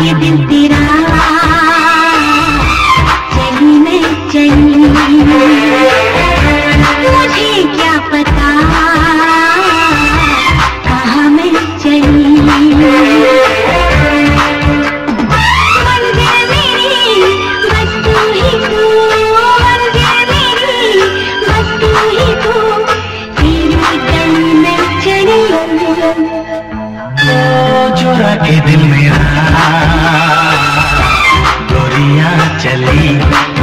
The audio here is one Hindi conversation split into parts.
के दिल तेरा चुरा के दिल मेरा गोरिया चली।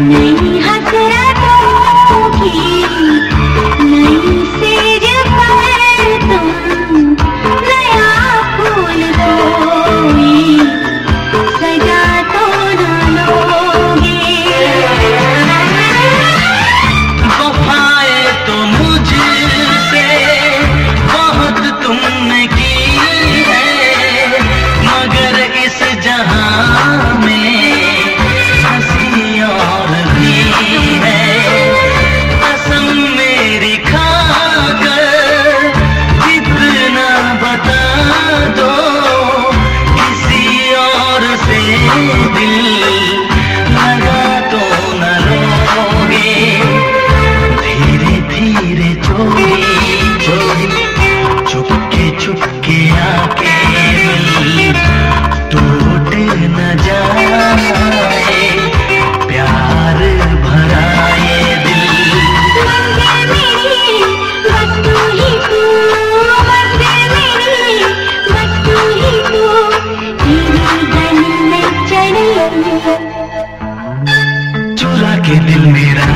你还。दिल मेरा